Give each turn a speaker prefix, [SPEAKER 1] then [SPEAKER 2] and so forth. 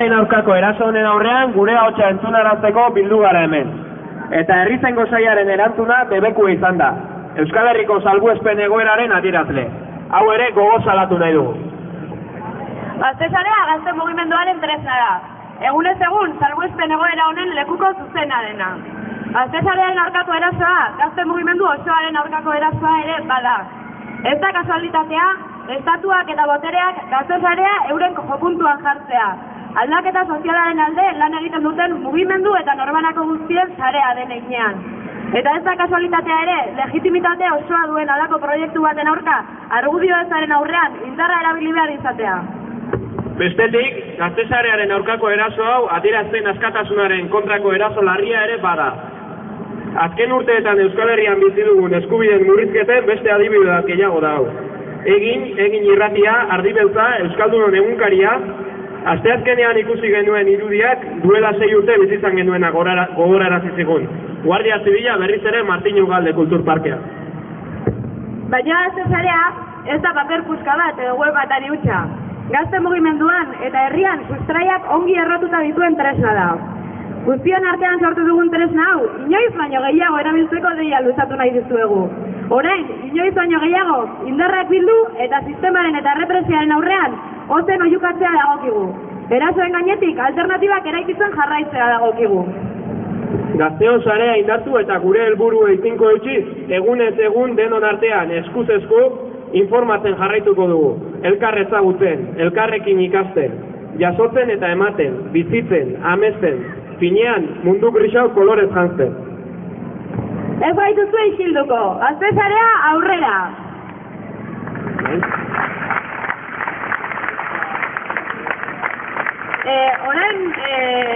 [SPEAKER 1] Aurkako eraso honen aurrean gure ahotsa entzunarazteko bildu gara hemen. Eta herrizengo saiaren erantzuna bebekua izan da. Euskal Herriko salbuespen egoeraren adierazle. Hau ere gogo salatu nahi dugu.
[SPEAKER 2] Gaztesarea gazte mugimenduaren tresna da. Egunez egun, salbuespen egoera honen lekuko zuzena dena. Gaztesarearen aurkako erasoa, gazte mugimendu osoaren aurkako erasoa ere bada. Ez da kasualitatea, estatuak eta botereak gaztesarea euren jopuntuan jartzea. Aldaketa sozialaren alde lan egiten duten mugimendu eta norbanako guztien sarea den einean. Eta ez da kasualitatea ere, legitimitate osoa duen alako proiektu baten aurka, argudio ezaren aurrean indarra erabili behar izatea.
[SPEAKER 1] Bestetik, gaztesarearen aurkako eraso hau adierazten askatasunaren kontrako eraso larria ere bada. Azken urteetan Euskal Herrian bizi dugun eskubideen murrizketen beste adibide bat gehiago da. Egin, egin irratia, ardibeltza, Euskaldunon egunkaria, Asteazkenean ikusi genuen irudiak duela sei urte bizizan genuena gogorarazi zigun. Guardia Zibila berriz ere Martin Ugalde Kulturparkea.
[SPEAKER 2] Baina zesarea ez da paper puska bat edo web batari utxa. Gazte mugimenduan eta herrian sustraiak ongi errotuta dituen tresna da. Guztion artean sortu dugun tresna hau, inoiz baino gehiago erabiltzeko deia luzatu nahi dizuegu. Orain, inoiz baino gehiago, indarrak bildu eta sistemaren eta represiaren aurrean, ozen oiukatzea dagokigu. Erasoen gainetik, alternatibak eraikitzen jarraitzea dagokigu.
[SPEAKER 1] Gazteon sarea indartu eta gure helburu eitinko eutxi, egunez egun denon artean eskuz esku informatzen jarraituko dugu. Elkar ezagutzen, elkarrekin ikasten, jasotzen eta ematen, bizitzen, amesten, finean mundu grisau kolorez jantzen.
[SPEAKER 2] Ez gaituzu isilduko, gazte sarea aurrera! Eh, hola, eh...